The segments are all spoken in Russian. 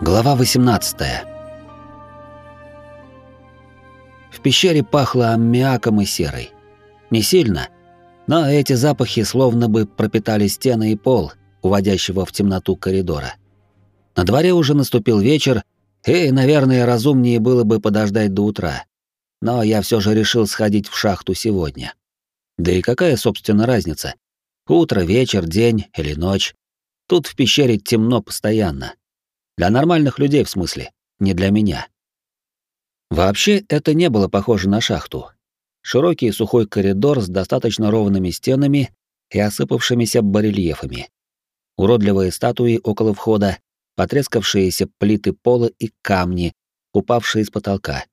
Глава 18. В пещере пахло аммиаком и серой. Не сильно, но эти запахи словно бы пропитали стены и пол, уводящего в темноту коридора. На дворе уже наступил вечер, и, наверное, разумнее было бы подождать до утра. Но я все же решил сходить в шахту сегодня. Да и какая, собственно, разница? Утро, вечер, день или ночь. Тут в пещере темно постоянно. Для нормальных людей, в смысле, не для меня. Вообще, это не было похоже на шахту. Широкий сухой коридор с достаточно ровными стенами и осыпавшимися барельефами. Уродливые статуи около входа, потрескавшиеся плиты пола и камни, упавшие с потолка.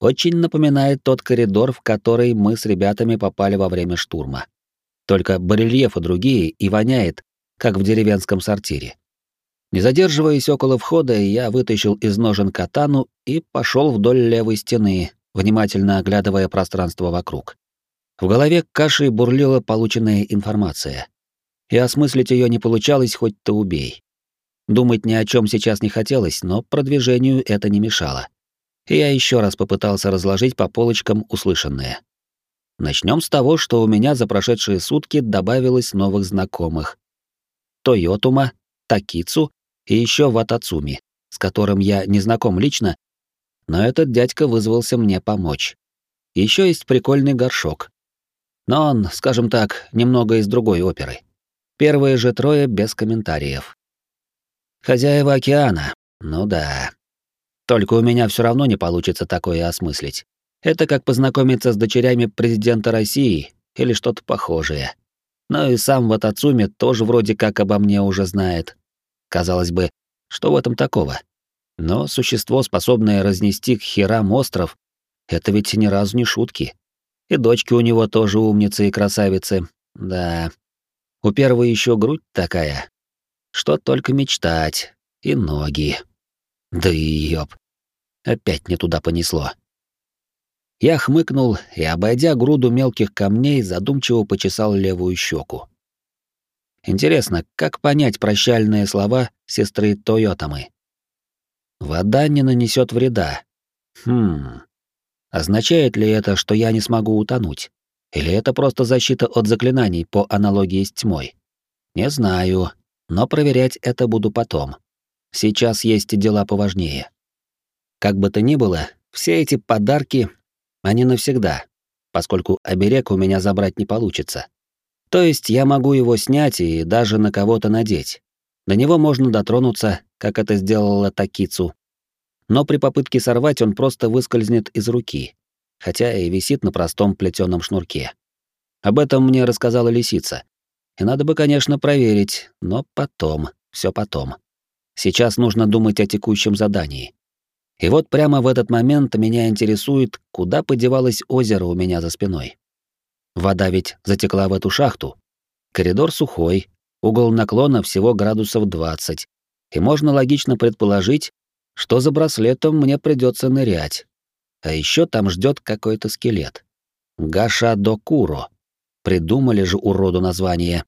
Очень напоминает тот коридор, в который мы с ребятами попали во время штурма. Только барельефы другие и воняет, как в деревенском сортире. Не задерживаясь около входа, я вытащил из ножен катану и пошел вдоль левой стены, внимательно оглядывая пространство вокруг. В голове кашей бурлила полученная информация. И осмыслить ее не получалось, хоть ты убей. Думать ни о чем сейчас не хотелось, но продвижению это не мешало. И я еще раз попытался разложить по полочкам услышанное. Начнем с того, что у меня за прошедшие сутки добавилось новых знакомых. Тойотума, Такицу и еще Ватацуми, с которым я не знаком лично, но этот дядька вызвался мне помочь. Еще есть прикольный горшок. Но он, скажем так, немного из другой оперы. Первые же трое без комментариев. Хозяева океана, ну да. Только у меня все равно не получится такое осмыслить. Это как познакомиться с дочерями президента России или что-то похожее. Но и сам Ватацуми тоже вроде как обо мне уже знает. Казалось бы, что в этом такого? Но существо, способное разнести к херам остров, это ведь ни разу не шутки. И дочки у него тоже умницы и красавицы. Да. У первой еще грудь такая. Что только мечтать. И ноги. Да и ёб. Опять не туда понесло. Я хмыкнул и, обойдя груду мелких камней, задумчиво почесал левую щеку. Интересно, как понять прощальные слова сестры Тойотамы? Вода не нанесет вреда. Хм. Означает ли это, что я не смогу утонуть? Или это просто защита от заклинаний по аналогии с тьмой? Не знаю, но проверять это буду потом. Сейчас есть дела поважнее. Как бы то ни было, все эти подарки, они навсегда, поскольку оберег у меня забрать не получится. То есть я могу его снять и даже на кого-то надеть. До него можно дотронуться, как это сделала Такицу. Но при попытке сорвать он просто выскользнет из руки, хотя и висит на простом плетеном шнурке. Об этом мне рассказала лисица. И надо бы, конечно, проверить, но потом, все потом. Сейчас нужно думать о текущем задании. И вот прямо в этот момент меня интересует, куда подевалось озеро у меня за спиной. Вода ведь затекла в эту шахту. Коридор сухой, угол наклона всего градусов 20, и можно логично предположить, что за браслетом мне придется нырять. А еще там ждет какой-то скелет. Гаша Докуро. Придумали же уроду название.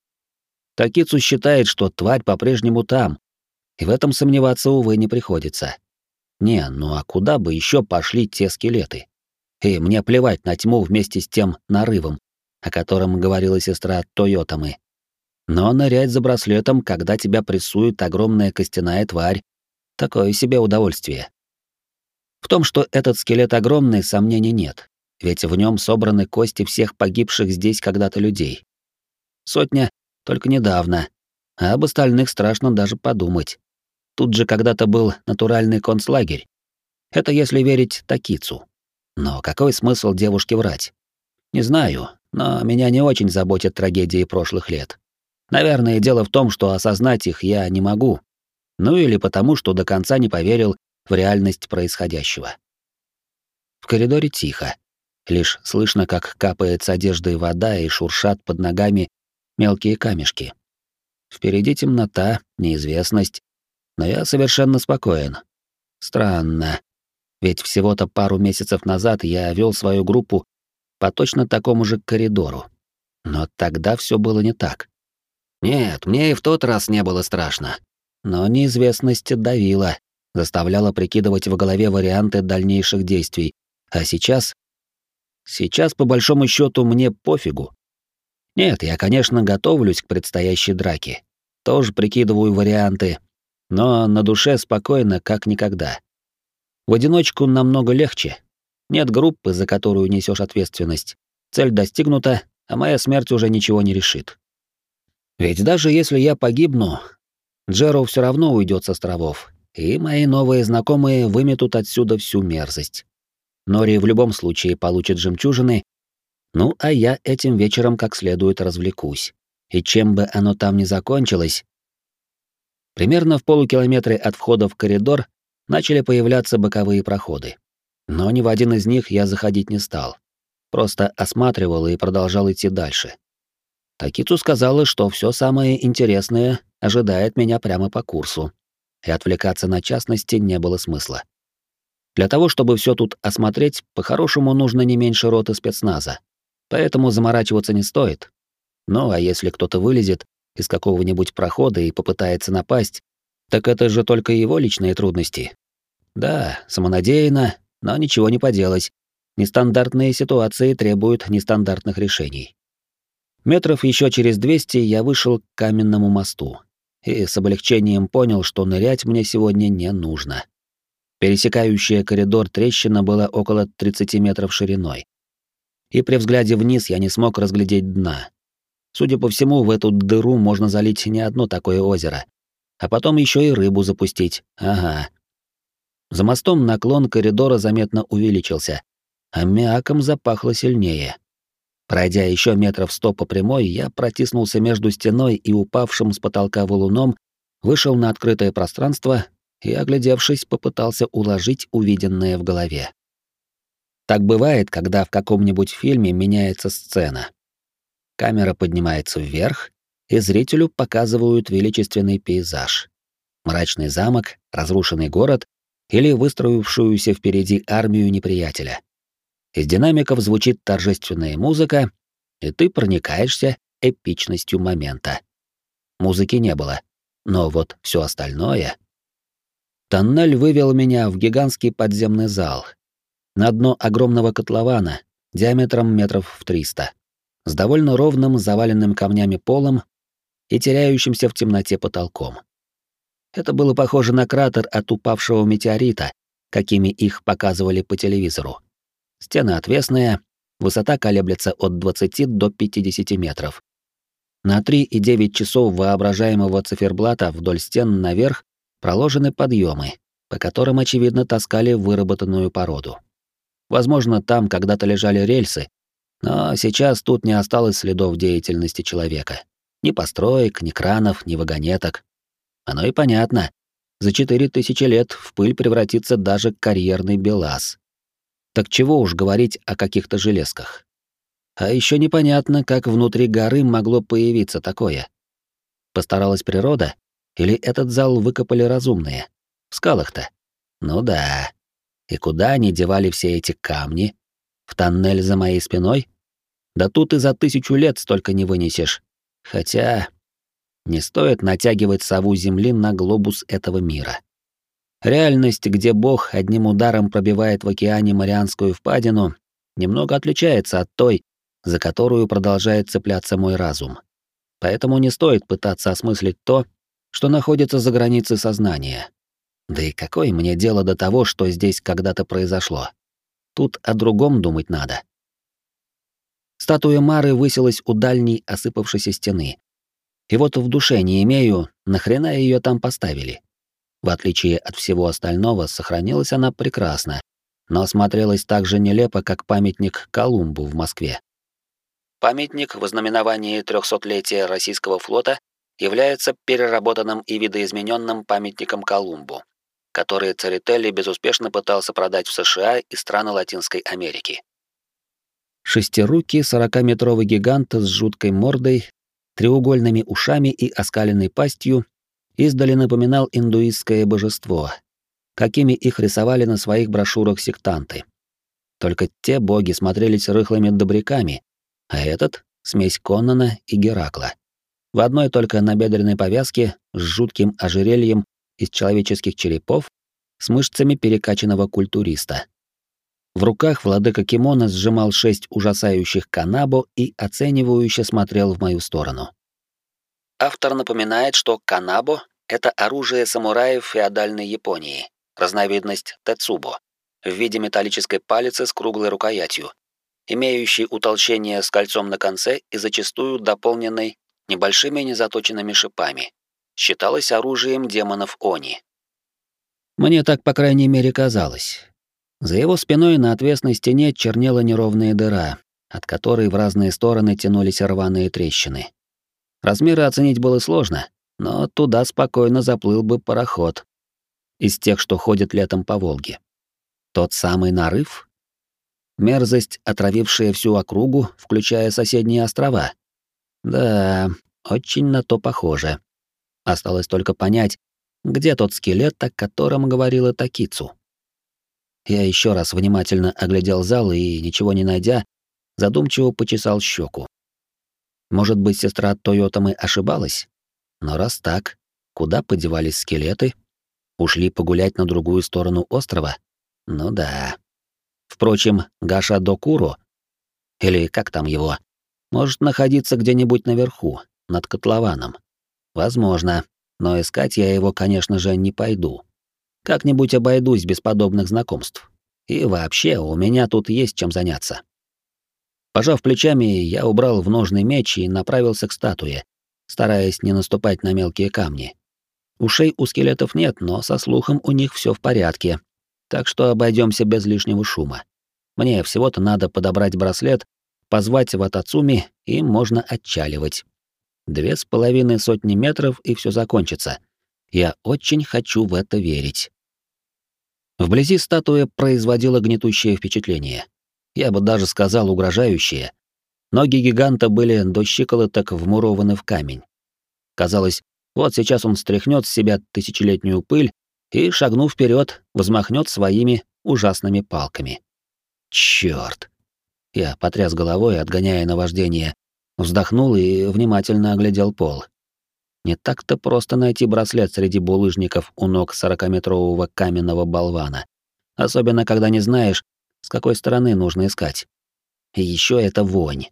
Такицу считает, что тварь по-прежнему там, и в этом сомневаться, увы, не приходится. Не, ну а куда бы еще пошли те скелеты? И мне плевать на тьму вместе с тем нарывом, о котором говорила сестра Тойотамы. Но нырять за браслетом, когда тебя прессует огромная костяная тварь, такое себе удовольствие. В том, что этот скелет огромный, сомнений нет, ведь в нем собраны кости всех погибших здесь когда-то людей. Сотня только недавно, а об остальных страшно даже подумать. Тут же когда-то был натуральный концлагерь. Это если верить Такицу. Но какой смысл девушке врать? Не знаю, но меня не очень заботят трагедии прошлых лет. Наверное, дело в том, что осознать их я не могу. Ну или потому, что до конца не поверил в реальность происходящего. В коридоре тихо. Лишь слышно, как капает с одеждой вода и шуршат под ногами мелкие камешки. Впереди темнота, неизвестность, но я совершенно спокоен. Странно. Ведь всего-то пару месяцев назад я вел свою группу по точно такому же коридору. Но тогда все было не так. Нет, мне и в тот раз не было страшно. Но неизвестность давила, заставляла прикидывать в голове варианты дальнейших действий, а сейчас... Сейчас, по большому счету, мне пофигу. Нет, я, конечно, готовлюсь к предстоящей драке. Тоже прикидываю варианты, но на душе спокойно, как никогда. В одиночку намного легче. Нет группы, за которую несешь ответственность. Цель достигнута, а моя смерть уже ничего не решит. Ведь даже если я погибну, Джеро все равно уйдет с островов, и мои новые знакомые выметут отсюда всю мерзость. Нори в любом случае получит жемчужины, ну а я этим вечером как следует развлекусь. И чем бы оно там ни закончилось... Примерно в полукилометре от входа в коридор начали появляться боковые проходы. Но ни в один из них я заходить не стал. Просто осматривал и продолжал идти дальше. Такицу сказала, что все самое интересное ожидает меня прямо по курсу, и отвлекаться на частности не было смысла. Для того, чтобы все тут осмотреть, по-хорошему нужно не меньше роты спецназа. Поэтому заморачиваться не стоит. Ну а если кто-то вылезет из какого-нибудь прохода и попытается напасть, так это же только его личные трудности. Да, самонадеянно, но ничего не поделать. Нестандартные ситуации требуют нестандартных решений. Метров еще через 200 я вышел к каменному мосту и с облегчением понял, что нырять мне сегодня не нужно. Пересекающая коридор трещина была около 30 метров шириной. И при взгляде вниз я не смог разглядеть дна. Судя по всему, в эту дыру можно залить не одно такое озеро, а потом еще и рыбу запустить. Ага. За мостом наклон коридора заметно увеличился, а мяком запахло сильнее. Пройдя еще метров сто по прямой, я протиснулся между стеной и упавшим с потолка валуном, вышел на открытое пространство и, оглядевшись, попытался уложить увиденное в голове. Так бывает, когда в каком-нибудь фильме меняется сцена. Камера поднимается вверх, и зрителю показывают величественный пейзаж. Мрачный замок, разрушенный город или выстроившуюся впереди армию неприятеля. Из динамиков звучит торжественная музыка, и ты проникаешься эпичностью момента. Музыки не было, но вот все остальное... Тоннель вывел меня в гигантский подземный зал. На дно огромного котлована, диаметром метров в триста, с довольно ровным заваленным камнями полом и теряющимся в темноте потолком. Это было похоже на кратер от упавшего метеорита, какими их показывали по телевизору. Стены отвесные, высота колеблется от 20 до 50 метров. На 3,9 часов воображаемого циферблата вдоль стен наверх проложены подъемы, по которым, очевидно, таскали выработанную породу. Возможно, там когда-то лежали рельсы, но сейчас тут не осталось следов деятельности человека. Ни построек, ни кранов, ни вагонеток. Оно и понятно. За четыре тысячи лет в пыль превратится даже карьерный БелАЗ. Так чего уж говорить о каких-то железках. А еще непонятно, как внутри горы могло появиться такое. Постаралась природа? Или этот зал выкопали разумные? В скалах-то? Ну да. И куда они девали все эти камни? В тоннель за моей спиной? Да тут и за тысячу лет столько не вынесешь. Хотя... Не стоит натягивать сову Земли на глобус этого мира. Реальность, где Бог одним ударом пробивает в океане Марианскую впадину, немного отличается от той, за которую продолжает цепляться мой разум. Поэтому не стоит пытаться осмыслить то, что находится за границей сознания. Да и какое мне дело до того, что здесь когда-то произошло? Тут о другом думать надо. Статуя Мары высилась у дальней осыпавшейся стены. И вот в душе не имею, нахрена ее там поставили. В отличие от всего остального, сохранилась она прекрасно, но смотрелась так же нелепо, как памятник Колумбу в Москве. Памятник в знаменовании 300-летия российского флота является переработанным и видоизмененным памятником Колумбу, который Церетели безуспешно пытался продать в США и страны Латинской Америки. Шестирукий 40-метровый гигант с жуткой мордой, треугольными ушами и оскаленной пастью издали напоминал индуистское божество, какими их рисовали на своих брошюрах сектанты. Только те боги смотрелись рыхлыми добряками, а этот — смесь Коннана и Геракла. В одной только набедренной повязке с жутким ожерельем из человеческих черепов с мышцами перекачанного культуриста. В руках владыка кимона сжимал шесть ужасающих канабо и оценивающе смотрел в мою сторону. Автор напоминает, что канабо — это оружие самураев феодальной Японии, разновидность тецубо, в виде металлической палицы с круглой рукоятью, имеющей утолщение с кольцом на конце и зачастую дополненной небольшими незаточенными шипами. Считалось оружием демонов Они. Мне так, по крайней мере, казалось. За его спиной на отвесной стене чернела неровная дыра, от которой в разные стороны тянулись рваные трещины. Размеры оценить было сложно, но туда спокойно заплыл бы пароход. Из тех, что ходят летом по Волге. Тот самый нарыв? Мерзость, отравившая всю округу, включая соседние острова. Да, очень на то похоже. Осталось только понять, где тот скелет, о котором говорила Такицу. Я еще раз внимательно оглядел зал и, ничего не найдя, задумчиво почесал щеку. Может быть, сестра Тойотамы ошибалась? Но раз так, куда подевались скелеты? Ушли погулять на другую сторону острова? Ну да. Впрочем, Гаша Докуро, или как там его, может находиться где-нибудь наверху, над котлованом. Возможно, но искать я его, конечно же, не пойду. Как-нибудь обойдусь без подобных знакомств. И вообще, у меня тут есть чем заняться. Пожав плечами, я убрал в ножный меч и направился к статуе, стараясь не наступать на мелкие камни. Ушей у скелетов нет, но со слухом у них все в порядке, так что обойдемся без лишнего шума. Мне всего-то надо подобрать браслет, позвать Ватацуми, и можно отчаливать. Две с половиной сотни метров, и все закончится. Я очень хочу в это верить. Вблизи статуя производила гнетущее впечатление. Я бы даже сказал угрожающее. Ноги гиганта были до щиколоток вмурованы в камень. Казалось, вот сейчас он стряхнет с себя тысячелетнюю пыль и, шагнув вперед, взмахнет своими ужасными палками. Черт! Я потряс головой, отгоняя наваждение, вздохнул и внимательно оглядел пол. Не так-то просто найти браслет среди булыжников у ног сорокаметрового каменного болвана, особенно когда не знаешь, с какой стороны нужно искать. И еще это вонь.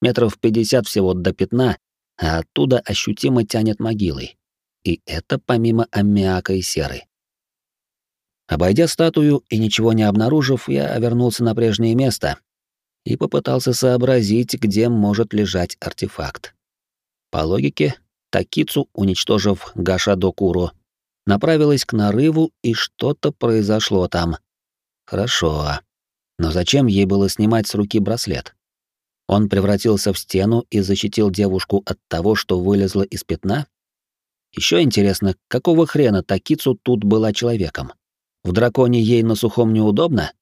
Метров пятьдесят всего до пятна, а оттуда ощутимо тянет могилой. И это помимо аммиака и серы. Обойдя статую и ничего не обнаружив, я вернулся на прежнее место и попытался сообразить, где может лежать артефакт. По логике, Такицу, уничтожив Гашадокуру, направилась к нарыву, и что-то произошло там. Хорошо. Но зачем ей было снимать с руки браслет? Он превратился в стену и защитил девушку от того, что вылезло из пятна? Еще интересно, какого хрена Такицу тут была человеком? В драконе ей на сухом неудобно?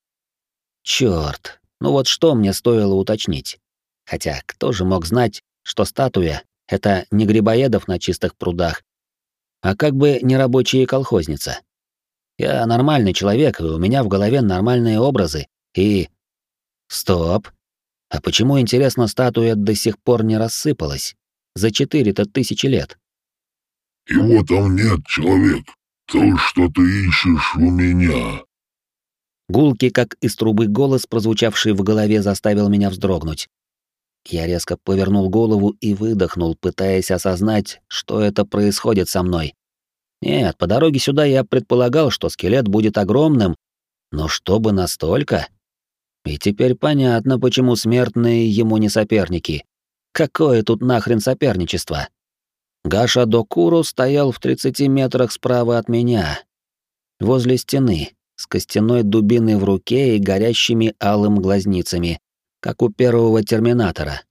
Черт, ну вот что мне стоило уточнить? Хотя кто же мог знать, что статуя — это не грибоедов на чистых прудах, а как бы не рабочая колхозница. Я нормальный человек, и у меня в голове нормальные образы, и... Стоп. А почему, интересно, статуя до сих пор не рассыпалась? За четыре-то тысячи лет. Его там нет, человек. То, что ты ищешь у меня. Гулкий, как из трубы голос, прозвучавший в голове, заставил меня вздрогнуть. Я резко повернул голову и выдохнул, пытаясь осознать, что это происходит со мной. Нет, по дороге сюда я предполагал, что скелет будет огромным, но чтобы настолько? И теперь понятно, почему смертные ему не соперники. Какое тут нахрен соперничество? Гаша Докуру стоял в 30 метрах справа от меня, возле стены, с костяной дубиной в руке и горящими алым глазницами, как у первого терминатора.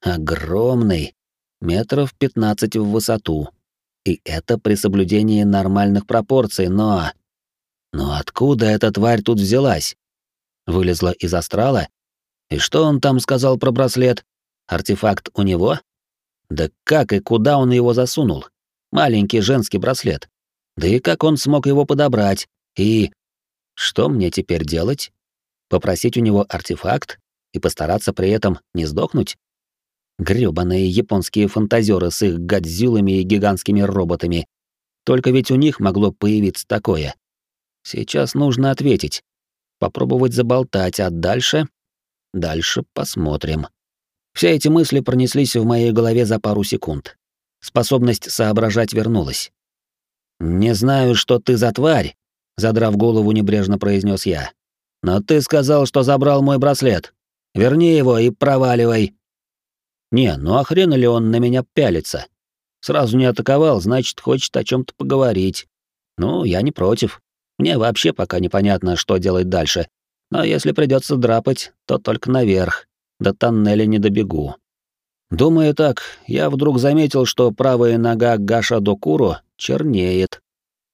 Огромный, метров 15 в высоту. И это при соблюдении нормальных пропорций, но... Но откуда эта тварь тут взялась? Вылезла из астрала? И что он там сказал про браслет? Артефакт у него? Да как и куда он его засунул? Маленький женский браслет. Да и как он смог его подобрать? И... Что мне теперь делать? Попросить у него артефакт и постараться при этом не сдохнуть? Грёбаные японские фантазеры с их гадзюлами и гигантскими роботами. Только ведь у них могло появиться такое. Сейчас нужно ответить. Попробовать заболтать, а дальше... Дальше посмотрим. Все эти мысли пронеслись в моей голове за пару секунд. Способность соображать вернулась. «Не знаю, что ты за тварь», — задрав голову, небрежно произнес я. «Но ты сказал, что забрал мой браслет. Верни его и проваливай». «Не, ну а хрена ли он на меня пялится? Сразу не атаковал, значит, хочет о чем то поговорить. Ну, я не против. Мне вообще пока непонятно, что делать дальше. Но если придется драпать, то только наверх. До тоннеля не добегу. Думаю так, я вдруг заметил, что правая нога Гаша Докуру чернеет.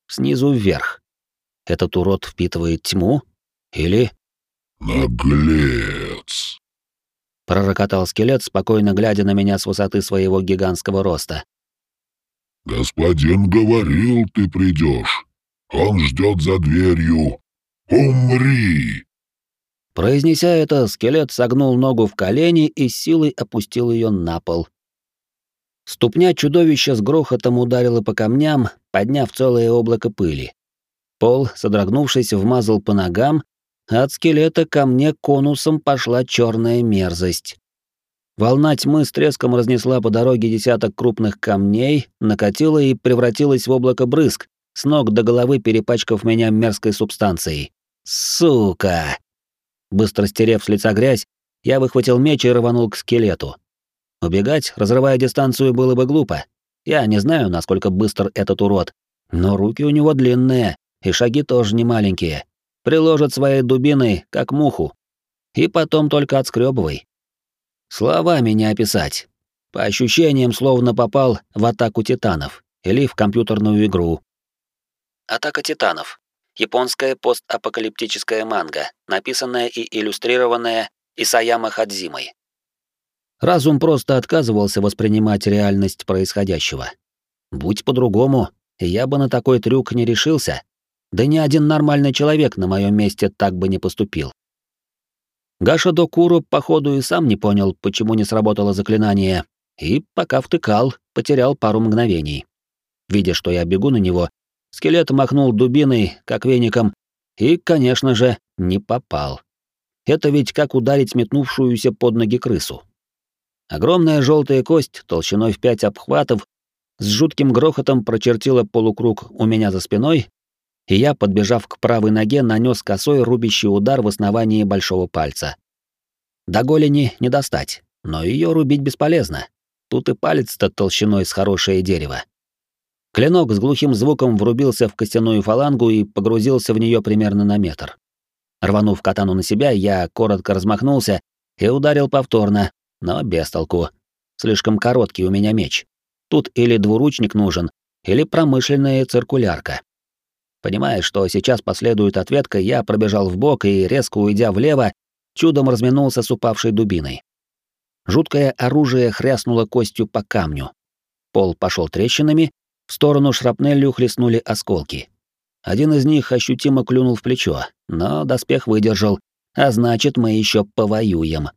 Снизу вверх. Этот урод впитывает тьму? Или... «Наглец!» Пророкотал скелет, спокойно глядя на меня с высоты своего гигантского роста. «Господин говорил, ты придешь. Он ждет за дверью. Умри!» Произнеся это, скелет согнул ногу в колени и силой опустил ее на пол. Ступня чудовища с грохотом ударила по камням, подняв целое облако пыли. Пол, содрогнувшись, вмазал по ногам, от скелета ко мне конусом пошла черная мерзость. Волна тьмы с треском разнесла по дороге десяток крупных камней, накатила и превратилась в облако брызг, с ног до головы перепачкав меня мерзкой субстанцией. «Сука!» Быстро стерев с лица грязь, я выхватил меч и рванул к скелету. Убегать, разрывая дистанцию, было бы глупо. Я не знаю, насколько быстр этот урод, но руки у него длинные, и шаги тоже не маленькие. Приложит своей дубиной, как муху. И потом только отскребывай. Словами не описать. По ощущениям, словно попал в атаку титанов или в компьютерную игру. Атака титанов японская постапокалиптическая манга, написанная и иллюстрированная Исаяма Хадзимой. Разум просто отказывался воспринимать реальность происходящего. Будь по-другому, я бы на такой трюк не решился. Да ни один нормальный человек на моем месте так бы не поступил. Гаша Докуру, походу, и сам не понял, почему не сработало заклинание, и, пока втыкал, потерял пару мгновений. Видя, что я бегу на него, Скелет махнул дубиной, как веником, и, конечно же, не попал. Это ведь как ударить метнувшуюся под ноги крысу. Огромная желтая кость, толщиной в пять обхватов, с жутким грохотом прочертила полукруг у меня за спиной, и я, подбежав к правой ноге, нанес косой рубящий удар в основании большого пальца. До голени не достать, но ее рубить бесполезно. Тут и палец-то толщиной с хорошее дерево. Клинок с глухим звуком врубился в костяную фалангу и погрузился в нее примерно на метр. Рванув катану на себя, я коротко размахнулся и ударил повторно, но без толку. Слишком короткий у меня меч. Тут или двуручник нужен, или промышленная циркулярка. Понимая, что сейчас последует ответка, я пробежал в бок и, резко уйдя влево, чудом разминулся с упавшей дубиной. Жуткое оружие хряснуло костью по камню. Пол пошел трещинами, в сторону шрапнелью хлестнули осколки. Один из них ощутимо клюнул в плечо, но доспех выдержал, а значит, мы еще повоюем.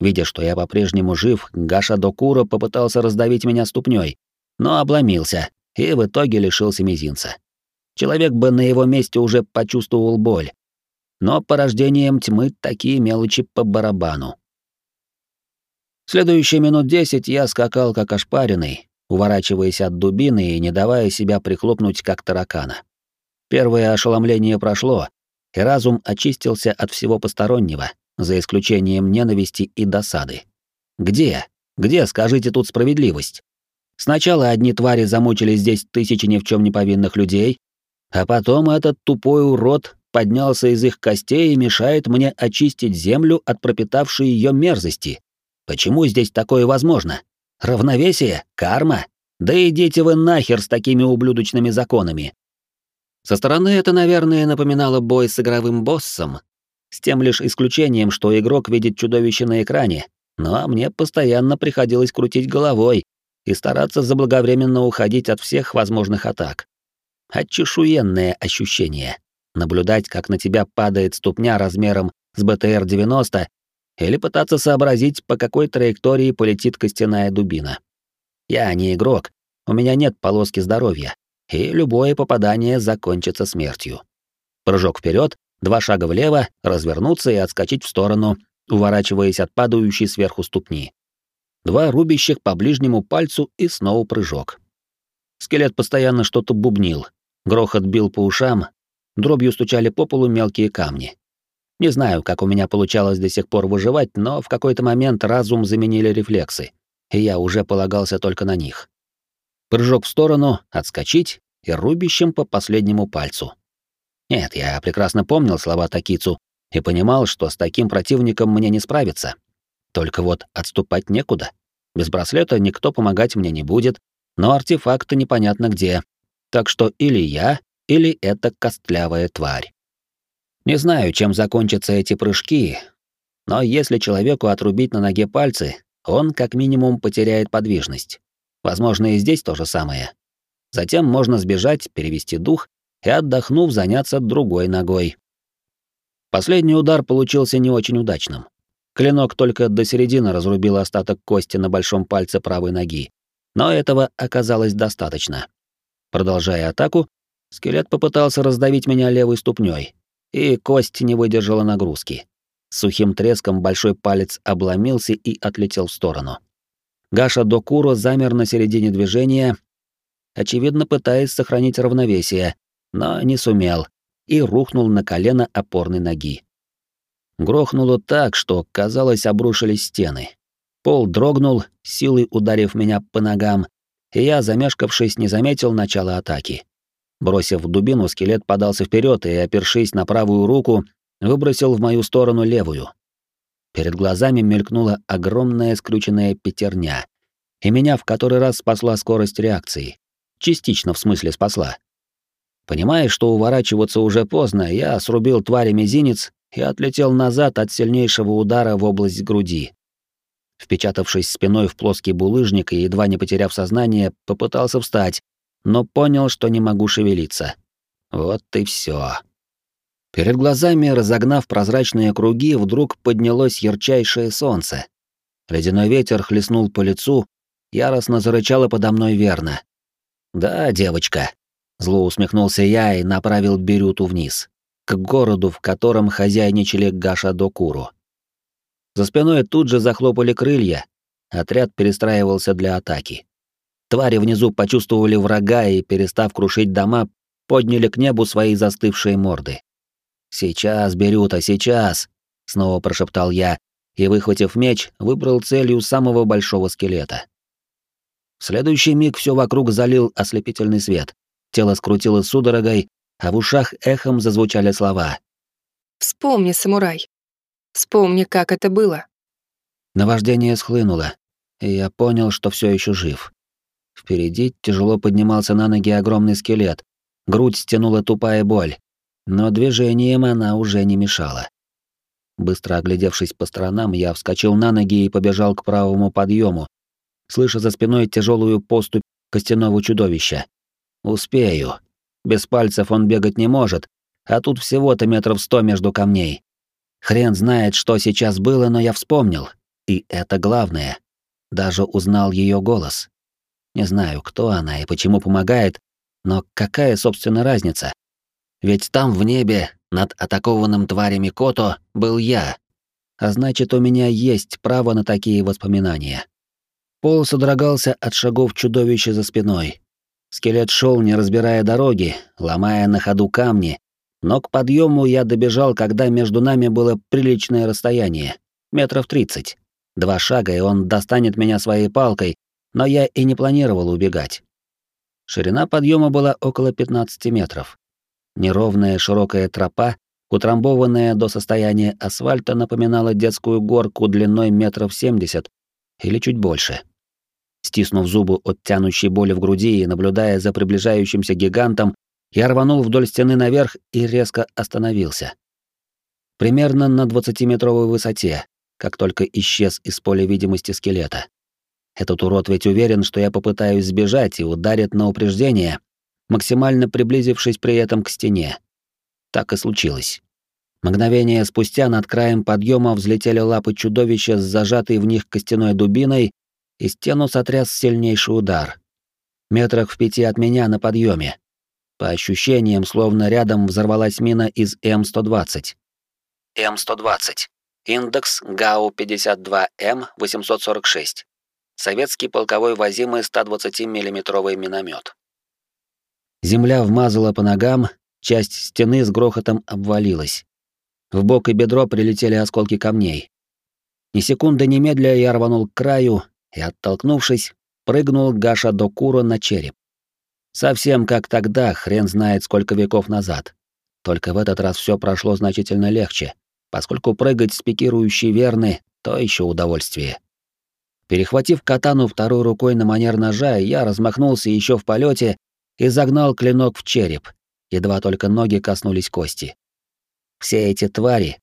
Видя, что я по-прежнему жив, Гаша Докура попытался раздавить меня ступней, но обломился и в итоге лишился мизинца. Человек бы на его месте уже почувствовал боль. Но порождением тьмы такие мелочи по барабану. Следующие минут десять я скакал как ошпаренный, уворачиваясь от дубины и не давая себя прихлопнуть как таракана. Первое ошеломление прошло, и разум очистился от всего постороннего, за исключением ненависти и досады. Где? Где, скажите, тут справедливость? Сначала одни твари замучили здесь тысячи ни в чем не повинных людей, а потом этот тупой урод поднялся из их костей и мешает мне очистить землю от пропитавшей ее мерзости. Почему здесь такое возможно? Равновесие? Карма? Да идите вы нахер с такими ублюдочными законами. Со стороны это, наверное, напоминало бой с игровым боссом, с тем лишь исключением, что игрок видит чудовище на экране, ну а мне постоянно приходилось крутить головой и стараться заблаговременно уходить от всех возможных атак. Отчешуенное ощущение. Наблюдать, как на тебя падает ступня размером с БТР-90 или пытаться сообразить, по какой траектории полетит костяная дубина. Я не игрок, у меня нет полоски здоровья, и любое попадание закончится смертью. Прыжок вперед, два шага влево, развернуться и отскочить в сторону, уворачиваясь от падающей сверху ступни. Два рубящих по ближнему пальцу и снова прыжок. Скелет постоянно что-то бубнил. Грохот бил по ушам, дробью стучали по полу мелкие камни. Не знаю, как у меня получалось до сих пор выживать, но в какой-то момент разум заменили рефлексы, и я уже полагался только на них. Прыжок в сторону, отскочить и рубящим по последнему пальцу. Нет, я прекрасно помнил слова Такицу и понимал, что с таким противником мне не справиться. Только вот отступать некуда. Без браслета никто помогать мне не будет, но артефакты непонятно где. Так что или я, или эта костлявая тварь. Не знаю, чем закончатся эти прыжки, но если человеку отрубить на ноге пальцы, он как минимум потеряет подвижность. Возможно, и здесь то же самое. Затем можно сбежать, перевести дух и, отдохнув, заняться другой ногой. Последний удар получился не очень удачным. Клинок только до середины разрубил остаток кости на большом пальце правой ноги. Но этого оказалось достаточно. Продолжая атаку, скелет попытался раздавить меня левой ступней, и кость не выдержала нагрузки. С сухим треском большой палец обломился и отлетел в сторону. Гаша Докуро замер на середине движения, очевидно пытаясь сохранить равновесие, но не сумел и рухнул на колено опорной ноги. Грохнуло так, что, казалось, обрушились стены. Пол дрогнул, силой ударив меня по ногам, и я, замешкавшись, не заметил начала атаки. Бросив дубину, скелет подался вперед и, опершись на правую руку, выбросил в мою сторону левую. Перед глазами мелькнула огромная скрюченная пятерня, и меня в который раз спасла скорость реакции. Частично в смысле спасла. Понимая, что уворачиваться уже поздно, я срубил твари мизинец и отлетел назад от сильнейшего удара в область груди. Впечатавшись спиной в плоский булыжник и едва не потеряв сознание, попытался встать, но понял, что не могу шевелиться. Вот и все. Перед глазами, разогнав прозрачные круги, вдруг поднялось ярчайшее солнце. Ледяной ветер хлестнул по лицу, яростно зарычало подо мной верно. «Да, девочка», — зло усмехнулся я и направил Берюту вниз, к городу, в котором хозяйничали Гаша Докуру. За спиной тут же захлопали крылья, отряд перестраивался для атаки. Твари внизу почувствовали врага и, перестав крушить дома, подняли к небу свои застывшие морды. «Сейчас, Берюта, сейчас!» — снова прошептал я и, выхватив меч, выбрал целью самого большого скелета. В следующий миг все вокруг залил ослепительный свет. Тело скрутило судорогой, а в ушах эхом зазвучали слова. «Вспомни, самурай. Вспомни, как это было». Наваждение схлынуло, и я понял, что все еще жив. Впереди тяжело поднимался на ноги огромный скелет, грудь стянула тупая боль, но движением она уже не мешала. Быстро оглядевшись по сторонам, я вскочил на ноги и побежал к правому подъему, слыша за спиной тяжелую поступь костяного чудовища. Успею. Без пальцев он бегать не может, а тут всего-то метров сто между камней. Хрен знает, что сейчас было, но я вспомнил. И это главное. Даже узнал ее голос. Не знаю, кто она и почему помогает, но какая, собственно, разница? Ведь там в небе, над атакованным тварями Кото, был я. А значит, у меня есть право на такие воспоминания. Пол содрогался от шагов чудовища за спиной. Скелет шел, не разбирая дороги, ломая на ходу камни, но к подъему я добежал, когда между нами было приличное расстояние, метров тридцать. Два шага, и он достанет меня своей палкой, но я и не планировал убегать. Ширина подъема была около 15 метров. Неровная широкая тропа, утрамбованная до состояния асфальта, напоминала детскую горку длиной метров 70 или чуть больше. Стиснув зубы от тянущей боли в груди и наблюдая за приближающимся гигантом, я рванул вдоль стены наверх и резко остановился. Примерно на 20-метровой высоте, как только исчез из поля видимости скелета. Этот урод ведь уверен, что я попытаюсь сбежать и ударит на упреждение, максимально приблизившись при этом к стене. Так и случилось. Мгновение спустя над краем подъема взлетели лапы чудовища с зажатой в них костяной дубиной, и стену сотряс сильнейший удар. Метрах в пяти от меня на подъеме. По ощущениям, словно рядом взорвалась мина из М-120. М-120. Индекс ГАУ-52М-846. Советский полковой возимый 120 миллиметровый миномет. Земля вмазала по ногам, часть стены с грохотом обвалилась. В бок и бедро прилетели осколки камней. Ни секунды немедля я рванул к краю и, оттолкнувшись, прыгнул Гаша до Кура на череп. Совсем как тогда, хрен знает сколько веков назад. Только в этот раз все прошло значительно легче, поскольку прыгать с пикирующей верны — то еще удовольствие. Перехватив катану второй рукой на манер ножа, я размахнулся еще в полете и загнал клинок в череп, едва только ноги коснулись кости. Все эти твари,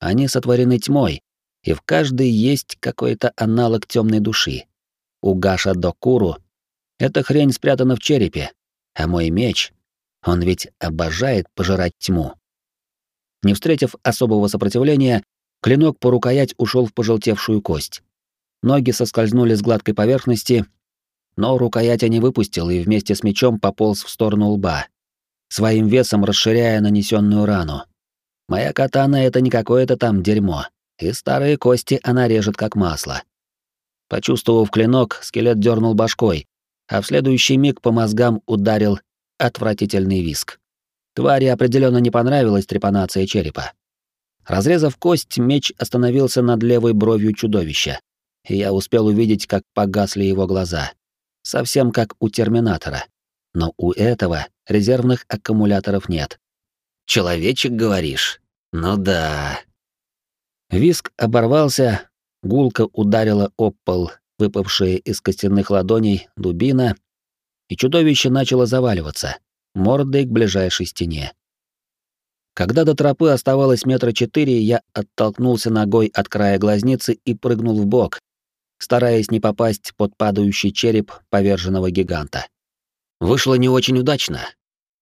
они сотворены тьмой, и в каждой есть какой-то аналог темной души. У Гаша Докуру эта хрень спрятана в черепе, а мой меч, он ведь обожает пожирать тьму. Не встретив особого сопротивления, клинок по рукоять ушел в пожелтевшую кость. Ноги соскользнули с гладкой поверхности, но рукоять я не выпустил и вместе с мечом пополз в сторону лба, своим весом расширяя нанесенную рану. Моя катана — это не какое-то там дерьмо, и старые кости она режет как масло. Почувствовав клинок, скелет дернул башкой, а в следующий миг по мозгам ударил отвратительный виск. Твари определенно не понравилась трепанация черепа. Разрезав кость, меч остановился над левой бровью чудовища, и я успел увидеть, как погасли его глаза. Совсем как у Терминатора. Но у этого резервных аккумуляторов нет. «Человечек, говоришь? Ну да». Виск оборвался, гулко ударила об пол, выпавшая из костяных ладоней дубина, и чудовище начало заваливаться, мордой к ближайшей стене. Когда до тропы оставалось метра четыре, я оттолкнулся ногой от края глазницы и прыгнул в бок, стараясь не попасть под падающий череп поверженного гиганта. Вышло не очень удачно.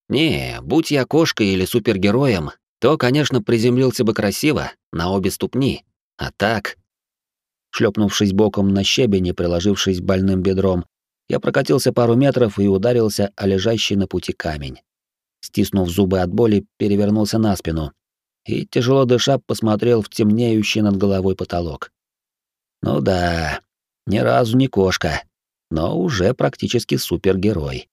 Не, будь я кошкой или супергероем, то, конечно, приземлился бы красиво, на обе ступни. А так... Шлепнувшись боком на щебень и приложившись больным бедром, я прокатился пару метров и ударился о лежащий на пути камень. Стиснув зубы от боли, перевернулся на спину и, тяжело дыша, посмотрел в темнеющий над головой потолок. Ну да, ни разу не кошка, но уже практически супергерой.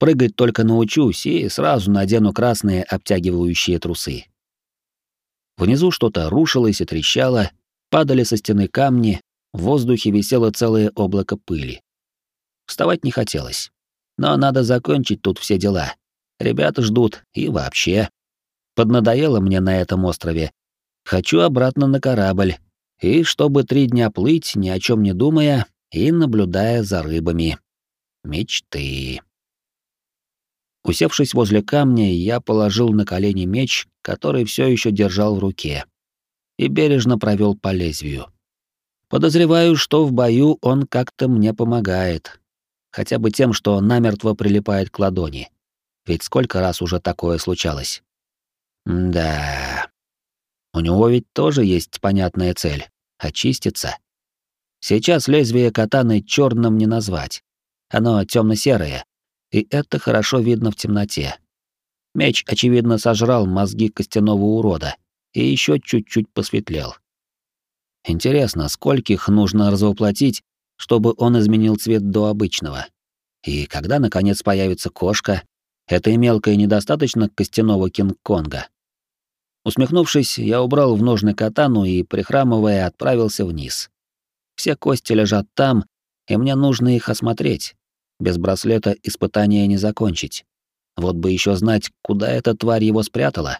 Прыгать только научусь и сразу надену красные обтягивающие трусы. Внизу что-то рушилось и трещало, падали со стены камни, в воздухе висело целое облако пыли. Вставать не хотелось. Но надо закончить тут все дела. Ребята ждут и вообще. Поднадоело мне на этом острове. Хочу обратно на корабль, и чтобы три дня плыть, ни о чем не думая и наблюдая за рыбами. Мечты. Усевшись возле камня, я положил на колени меч, который все еще держал в руке, и бережно провел по лезвию. Подозреваю, что в бою он как-то мне помогает, хотя бы тем, что намертво прилипает к ладони. Ведь сколько раз уже такое случалось? да. У него ведь тоже есть понятная цель — очиститься. Сейчас лезвие катаны черным не назвать. Оно темно-серое, и это хорошо видно в темноте. Меч, очевидно, сожрал мозги костяного урода и еще чуть-чуть посветлел. Интересно, скольких нужно развоплотить, чтобы он изменил цвет до обычного? И когда, наконец, появится кошка, этой мелкой недостаточно костяного Кинг-Конга? Усмехнувшись, я убрал в ножны катану и, прихрамывая, отправился вниз. Все кости лежат там, и мне нужно их осмотреть. Без браслета испытания не закончить. Вот бы еще знать, куда эта тварь его спрятала.